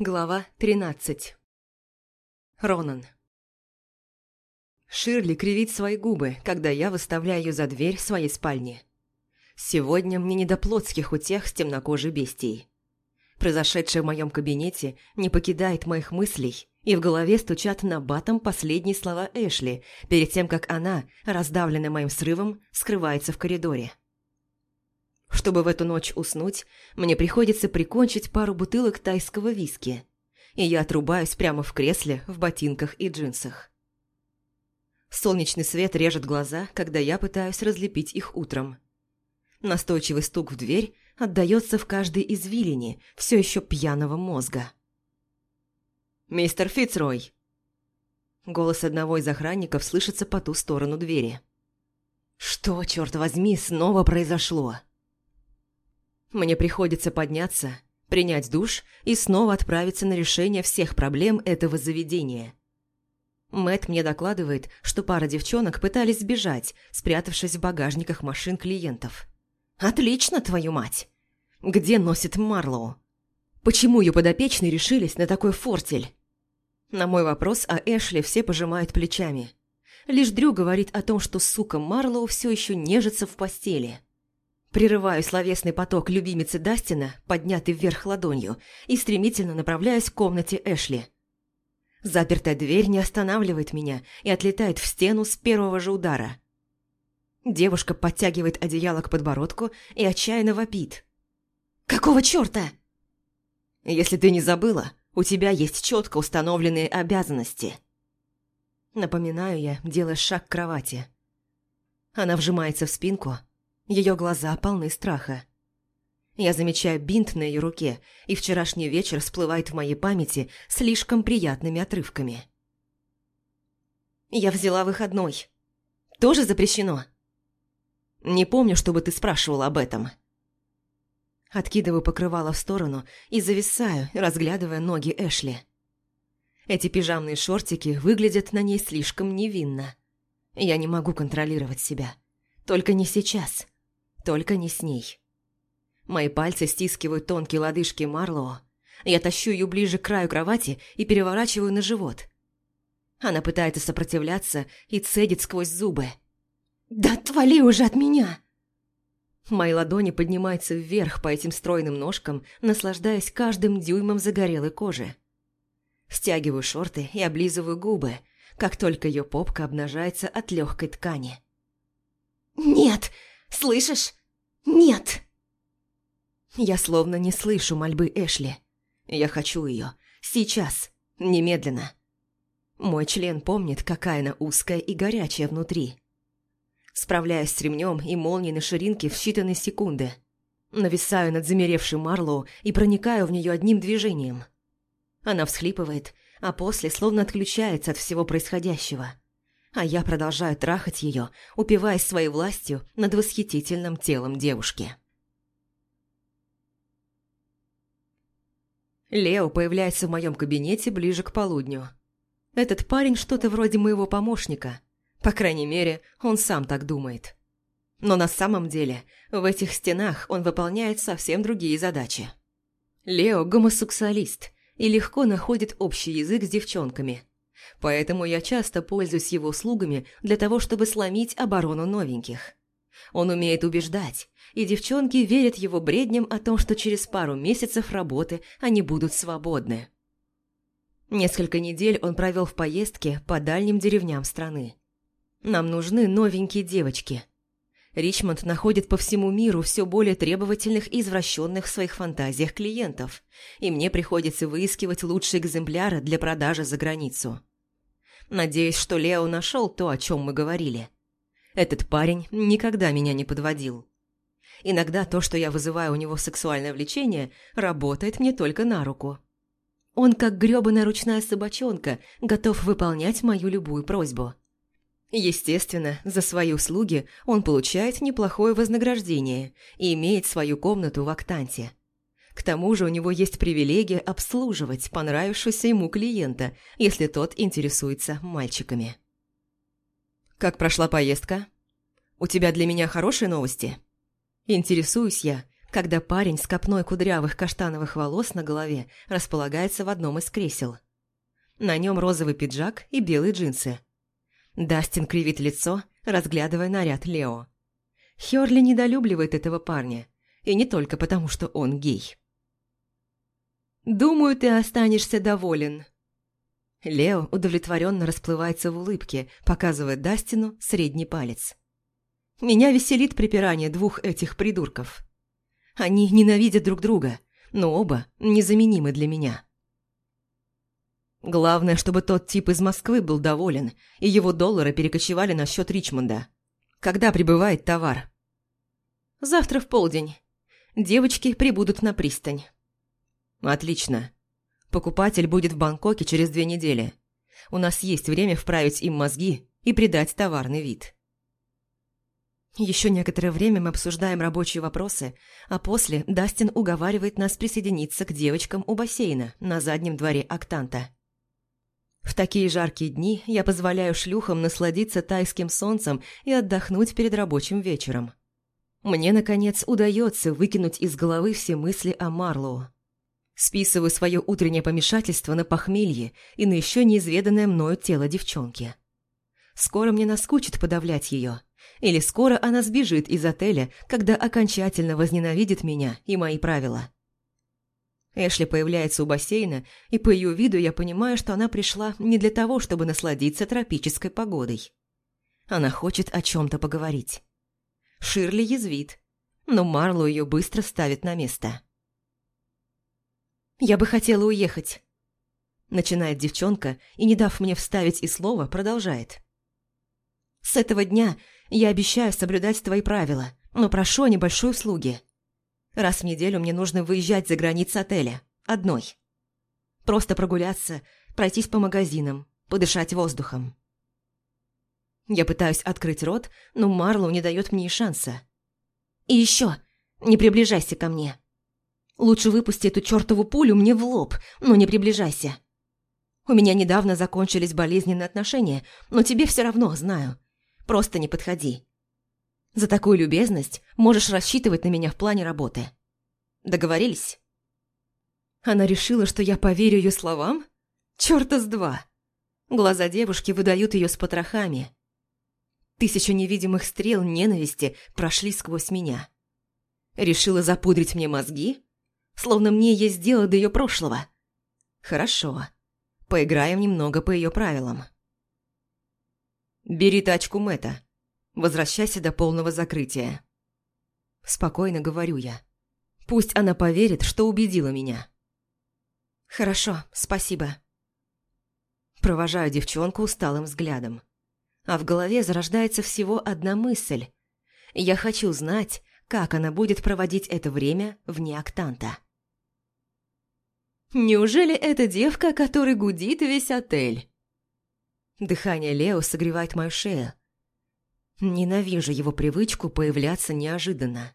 Глава 13 Ронан Ширли кривит свои губы, когда я выставляю ее за дверь своей спальни. Сегодня мне не до плотских утех с темнокожей бестией. Произошедшее в моем кабинете не покидает моих мыслей, и в голове стучат на батом последние слова Эшли, перед тем, как она, раздавленная моим срывом, скрывается в коридоре. Чтобы в эту ночь уснуть, мне приходится прикончить пару бутылок тайского виски, и я отрубаюсь прямо в кресле в ботинках и джинсах. Солнечный свет режет глаза, когда я пытаюсь разлепить их утром. Настойчивый стук в дверь отдается в каждой извилине все еще пьяного мозга. «Мистер Фицрой!» Голос одного из охранников слышится по ту сторону двери. «Что, черт возьми, снова произошло?» Мне приходится подняться, принять душ и снова отправиться на решение всех проблем этого заведения. Мэт мне докладывает, что пара девчонок пытались сбежать, спрятавшись в багажниках машин клиентов. «Отлично, твою мать! Где носит Марлоу? Почему ее подопечные решились на такой фортель?» На мой вопрос о Эшли все пожимают плечами. Лишь Дрю говорит о том, что сука Марлоу все еще нежится в постели. Прерываю словесный поток любимицы Дастина, поднятый вверх ладонью, и стремительно направляюсь к комнате Эшли. Запертая дверь не останавливает меня и отлетает в стену с первого же удара. Девушка подтягивает одеяло к подбородку и отчаянно вопит. «Какого чёрта?» «Если ты не забыла, у тебя есть четко установленные обязанности». Напоминаю я, делая шаг к кровати. Она вжимается в спинку, ее глаза полны страха. Я замечаю бинт на ее руке, и вчерашний вечер всплывает в моей памяти слишком приятными отрывками. «Я взяла выходной. Тоже запрещено?» «Не помню, чтобы ты спрашивал об этом». Откидываю покрывало в сторону и зависаю, разглядывая ноги Эшли. Эти пижамные шортики выглядят на ней слишком невинно. Я не могу контролировать себя. Только не сейчас. Только не с ней. Мои пальцы стискивают тонкие лодыжки Марлоу. Я тащу ее ближе к краю кровати и переворачиваю на живот. Она пытается сопротивляться и цедит сквозь зубы. «Да отвали уже от меня!» Мои ладони поднимаются вверх по этим стройным ножкам, наслаждаясь каждым дюймом загорелой кожи. Стягиваю шорты и облизываю губы, как только ее попка обнажается от легкой ткани. «Нет! Слышишь? «Нет!» Я словно не слышу мольбы Эшли. Я хочу ее. Сейчас. Немедленно. Мой член помнит, какая она узкая и горячая внутри. Справляюсь с ремнем и молнией на ширинке в считанные секунды. Нависаю над замеревшим Марлоу и проникаю в нее одним движением. Она всхлипывает, а после словно отключается от всего происходящего а я продолжаю трахать ее, упиваясь своей властью над восхитительным телом девушки. Лео появляется в моем кабинете ближе к полудню. Этот парень что-то вроде моего помощника. По крайней мере, он сам так думает. Но на самом деле, в этих стенах он выполняет совсем другие задачи. Лео – гомосексуалист и легко находит общий язык с девчонками – Поэтому я часто пользуюсь его услугами для того, чтобы сломить оборону новеньких. Он умеет убеждать, и девчонки верят его бредням о том, что через пару месяцев работы они будут свободны. Несколько недель он провел в поездке по дальним деревням страны. Нам нужны новенькие девочки. Ричмонд находит по всему миру все более требовательных и извращенных в своих фантазиях клиентов, и мне приходится выискивать лучшие экземпляры для продажи за границу. Надеюсь, что Лео нашел то, о чем мы говорили. Этот парень никогда меня не подводил. Иногда то, что я вызываю у него сексуальное влечение, работает мне только на руку. Он, как грёбаная ручная собачонка, готов выполнять мою любую просьбу. Естественно, за свои услуги он получает неплохое вознаграждение и имеет свою комнату в Актанте. К тому же у него есть привилегия обслуживать понравившегося ему клиента, если тот интересуется мальчиками. «Как прошла поездка? У тебя для меня хорошие новости?» Интересуюсь я, когда парень с копной кудрявых каштановых волос на голове располагается в одном из кресел. На нем розовый пиджак и белые джинсы. Дастин кривит лицо, разглядывая наряд Лео. Хёрли недолюбливает этого парня, и не только потому, что он гей. «Думаю, ты останешься доволен». Лео удовлетворенно расплывается в улыбке, показывая Дастину средний палец. «Меня веселит припирание двух этих придурков. Они ненавидят друг друга, но оба незаменимы для меня». Главное, чтобы тот тип из Москвы был доволен, и его доллары перекочевали на счет Ричмонда. Когда прибывает товар? Завтра в полдень. Девочки прибудут на пристань. Отлично. Покупатель будет в Бангкоке через две недели. У нас есть время вправить им мозги и придать товарный вид. Еще некоторое время мы обсуждаем рабочие вопросы, а после Дастин уговаривает нас присоединиться к девочкам у бассейна на заднем дворе Актанта. В такие жаркие дни я позволяю шлюхам насладиться тайским солнцем и отдохнуть перед рабочим вечером. Мне, наконец, удается выкинуть из головы все мысли о Марлоу. Списываю свое утреннее помешательство на похмелье и на еще неизведанное мною тело девчонки. Скоро мне наскучит подавлять ее. Или скоро она сбежит из отеля, когда окончательно возненавидит меня и мои правила. Эшли появляется у бассейна, и по ее виду я понимаю, что она пришла не для того, чтобы насладиться тропической погодой. Она хочет о чем-то поговорить. Ширли язвит, но Марло ее быстро ставит на место. «Я бы хотела уехать», – начинает девчонка и, не дав мне вставить и слова, продолжает. «С этого дня я обещаю соблюдать твои правила, но прошу о небольшой услуге. Раз в неделю мне нужно выезжать за границы отеля. Одной. Просто прогуляться, пройтись по магазинам, подышать воздухом. Я пытаюсь открыть рот, но Марлоу не дает мне и шанса. И еще, не приближайся ко мне. Лучше выпусти эту чертову пулю мне в лоб, но не приближайся. У меня недавно закончились болезненные отношения, но тебе все равно, знаю. Просто не подходи. За такую любезность можешь рассчитывать на меня в плане работы. Договорились?» Она решила, что я поверю ее словам? Чёрта с два! Глаза девушки выдают ее с потрохами. Тысяча невидимых стрел ненависти прошли сквозь меня. Решила запудрить мне мозги? Словно мне есть дело до ее прошлого. Хорошо. Поиграем немного по ее правилам. «Бери тачку Мэтта», Возвращайся до полного закрытия. Спокойно говорю я. Пусть она поверит, что убедила меня. Хорошо, спасибо. Провожаю девчонку усталым взглядом. А в голове зарождается всего одна мысль. Я хочу знать, как она будет проводить это время вне октанта. Неужели это девка, которой гудит весь отель? Дыхание Лео согревает мою шею, Ненавижу его привычку появляться неожиданно.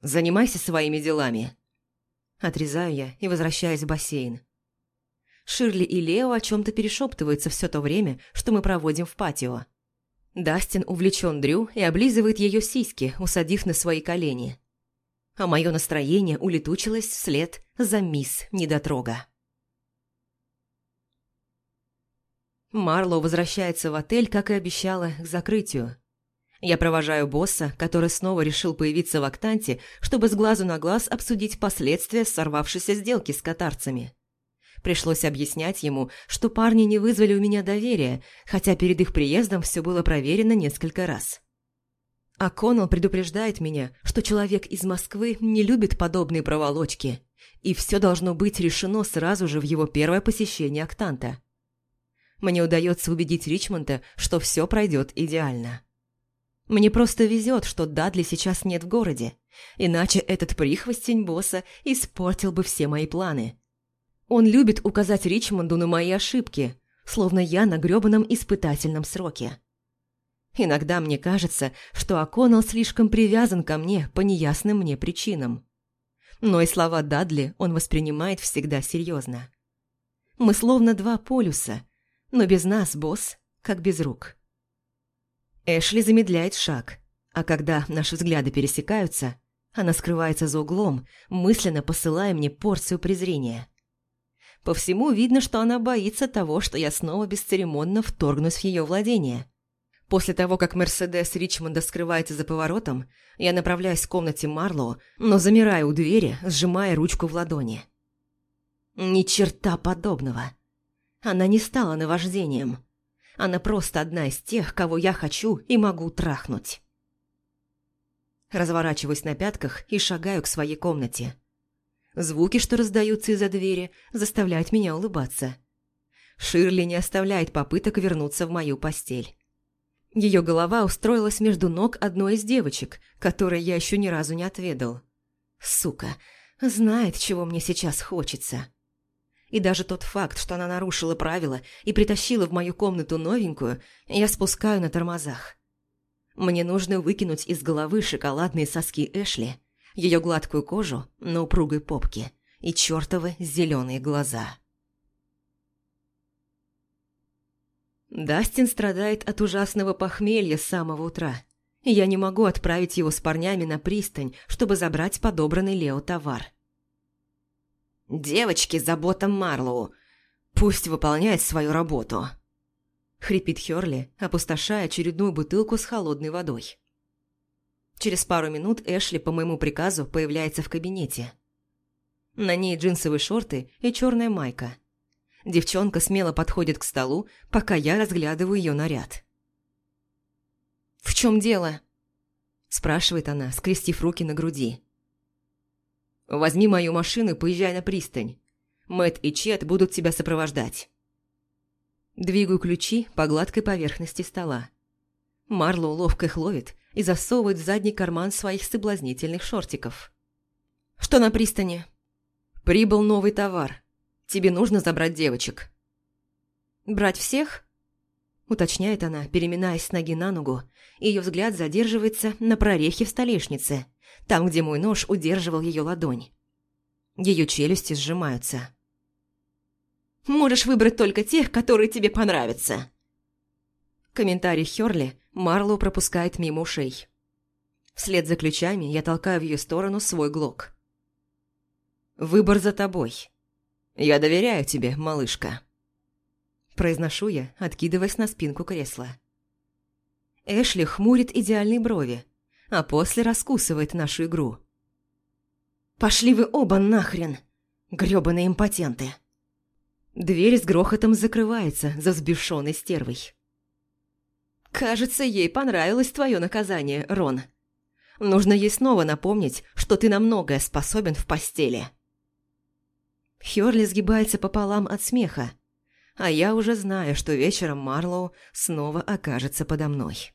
«Занимайся своими делами!» Отрезаю я и возвращаюсь в бассейн. Ширли и Лео о чем-то перешептываются все то время, что мы проводим в патио. Дастин увлечен Дрю и облизывает ее сиськи, усадив на свои колени. А мое настроение улетучилось вслед за мисс Недотрога. Марло возвращается в отель, как и обещала, к закрытию. Я провожаю босса, который снова решил появиться в Актанте, чтобы с глазу на глаз обсудить последствия сорвавшейся сделки с катарцами. Пришлось объяснять ему, что парни не вызвали у меня доверия, хотя перед их приездом все было проверено несколько раз. А Коннелл предупреждает меня, что человек из Москвы не любит подобные проволочки, и все должно быть решено сразу же в его первое посещение Актанта мне удается убедить Ричмонда, что все пройдет идеально. Мне просто везет, что Дадли сейчас нет в городе, иначе этот прихвостень босса испортил бы все мои планы. Он любит указать Ричмонду на мои ошибки, словно я на грёбаном испытательном сроке. Иногда мне кажется, что Аконнелл слишком привязан ко мне по неясным мне причинам. Но и слова Дадли он воспринимает всегда серьезно. Мы словно два полюса, но без нас, босс, как без рук. Эшли замедляет шаг, а когда наши взгляды пересекаются, Она скрывается за углом, мысленно посылая мне порцию презрения. По всему видно, что она боится того, что я снова бесцеремонно вторгнусь в ее владение. После того, как Мерседес Ричмонда скрывается за поворотом, я направляюсь к комнате Марлоу, но замираю у двери, сжимая ручку в ладони. Ни черта подобного. Она не стала наваждением. Она просто одна из тех, кого я хочу и могу трахнуть. Разворачиваюсь на пятках и шагаю к своей комнате. Звуки, что раздаются из-за двери, заставляют меня улыбаться. Ширли не оставляет попыток вернуться в мою постель. Ее голова устроилась между ног одной из девочек, которой я еще ни разу не отведал. Сука, знает, чего мне сейчас хочется. И даже тот факт, что она нарушила правила и притащила в мою комнату новенькую, я спускаю на тормозах. Мне нужно выкинуть из головы шоколадные соски Эшли, ее гладкую кожу на упругой попке и чертовы зеленые глаза. Дастин страдает от ужасного похмелья с самого утра, я не могу отправить его с парнями на пристань, чтобы забрать подобранный Лео товар. «Девочки, забота Марлоу, пусть выполняет свою работу», хрипит Хёрли, опустошая очередную бутылку с холодной водой. Через пару минут Эшли по моему приказу появляется в кабинете. На ней джинсовые шорты и черная майка. Девчонка смело подходит к столу, пока я разглядываю ее наряд. «В чем дело?» – спрашивает она, скрестив руки на груди. «Возьми мою машину и поезжай на пристань. Мэт и Чет будут тебя сопровождать». Двигаю ключи по гладкой поверхности стола. Марлоу ловко их ловит и засовывает в задний карман своих соблазнительных шортиков. «Что на пристани?» «Прибыл новый товар. Тебе нужно забрать девочек». «Брать всех?» Уточняет она, переминаясь с ноги на ногу, и ее взгляд задерживается на прорехе в столешнице, там, где мой нож удерживал ее ладонь. Ее челюсти сжимаются. Можешь выбрать только тех, которые тебе понравятся». Комментарий Хёрли Марлоу пропускает мимо ушей. Вслед за ключами я толкаю в ее сторону свой глок. «Выбор за тобой. Я доверяю тебе, малышка». Произношу я, откидываясь на спинку кресла. Эшли хмурит идеальные брови, а после раскусывает нашу игру. «Пошли вы оба нахрен, грёбаные импотенты!» Дверь с грохотом закрывается за взбешенной стервой. «Кажется, ей понравилось твое наказание, Рон. Нужно ей снова напомнить, что ты на многое способен в постели». Хёрли сгибается пополам от смеха, а я уже знаю, что вечером Марлоу снова окажется подо мной.